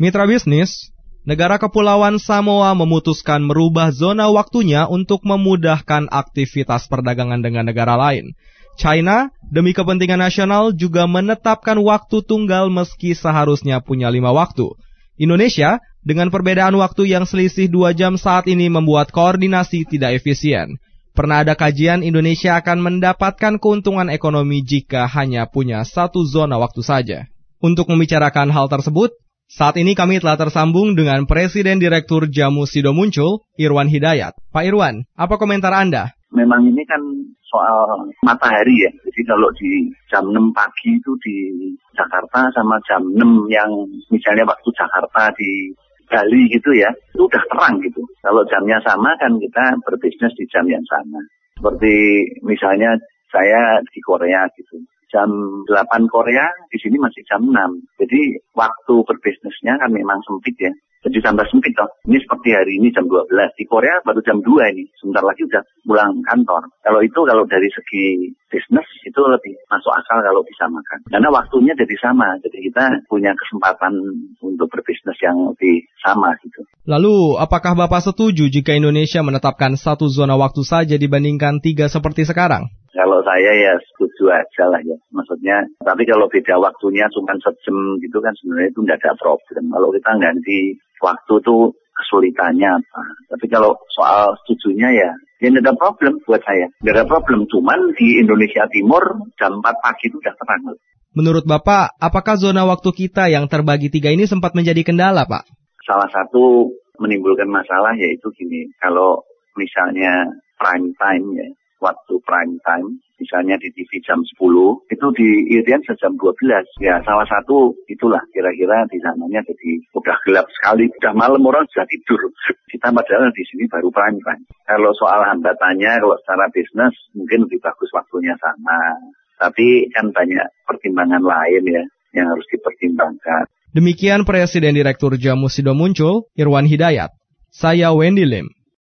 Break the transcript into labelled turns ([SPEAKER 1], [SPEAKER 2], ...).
[SPEAKER 1] Mitra bisnis, negara kepulauan Samoa memutuskan merubah zona waktunya untuk memudahkan aktivitas perdagangan dengan negara lain. China, demi kepentingan nasional, juga menetapkan waktu tunggal meski seharusnya punya lima waktu. Indonesia, dengan perbedaan waktu yang selisih dua jam saat ini membuat koordinasi tidak efisien. Pernah ada kajian Indonesia akan mendapatkan keuntungan ekonomi jika hanya punya satu zona waktu saja. Untuk membicarakan hal tersebut, saat ini kami telah tersambung dengan Presiden Direktur Jamu Sido Muncul, Irwan Hidayat. Pak Irwan, apa komentar Anda?
[SPEAKER 2] Memang ini kan soal matahari ya. Jadi kalau di jam 6 pagi itu di Jakarta sama jam 6 yang misalnya waktu Jakarta di Bali gitu ya, itu udah terang gitu. Kalau jamnya sama kan kita berbisnis di jam yang sama. Seperti misalnya saya di Korea gitu jam 8 Korea, di sini masih jam 6. Jadi waktu berbisnisnya kan memang sempit ya. Jadi tambah sempit toh. Ini seperti hari ini jam 12. Di Korea baru jam 2 ini. Sebentar lagi udah pulang kantor. Kalau itu kalau dari segi bisnis itu lebih masuk akal kalau bisa makan. Karena waktunya jadi sama. Jadi kita punya kesempatan untuk berbisnis yang lebih sama gitu.
[SPEAKER 1] Lalu apakah Bapak setuju jika Indonesia menetapkan satu zona waktu saja dibandingkan tiga seperti sekarang?
[SPEAKER 2] Kalau saya ya setuju aja lah ya. Maksudnya, tapi kalau beda waktunya cuma sejam gitu kan sebenarnya itu nggak ada problem. Kalau kita ganti waktu itu kesulitannya apa. Tapi kalau soal setujunya ya, ya nggak ada problem buat saya. Nggak ada problem. Cuman di Indonesia Timur jam 4 pagi itu udah terang.
[SPEAKER 1] Menurut Bapak, apakah zona waktu kita yang terbagi tiga ini sempat menjadi kendala, Pak?
[SPEAKER 2] Salah satu menimbulkan masalah yaitu gini, kalau misalnya prime time ya, waktu prime time, misalnya di TV jam 10, itu di Irian jam 12. Ya, salah satu itulah kira-kira di sananya jadi udah gelap sekali, udah malam orang sudah tidur. Kita padahal di sini baru prime time. Kalau soal hambatannya, kalau secara bisnis mungkin lebih bagus waktunya sama. Tapi kan banyak pertimbangan lain ya yang harus dipertimbangkan.
[SPEAKER 1] Demikian Presiden Direktur Jamu Sido Muncul, Irwan Hidayat. Saya Wendy Lim.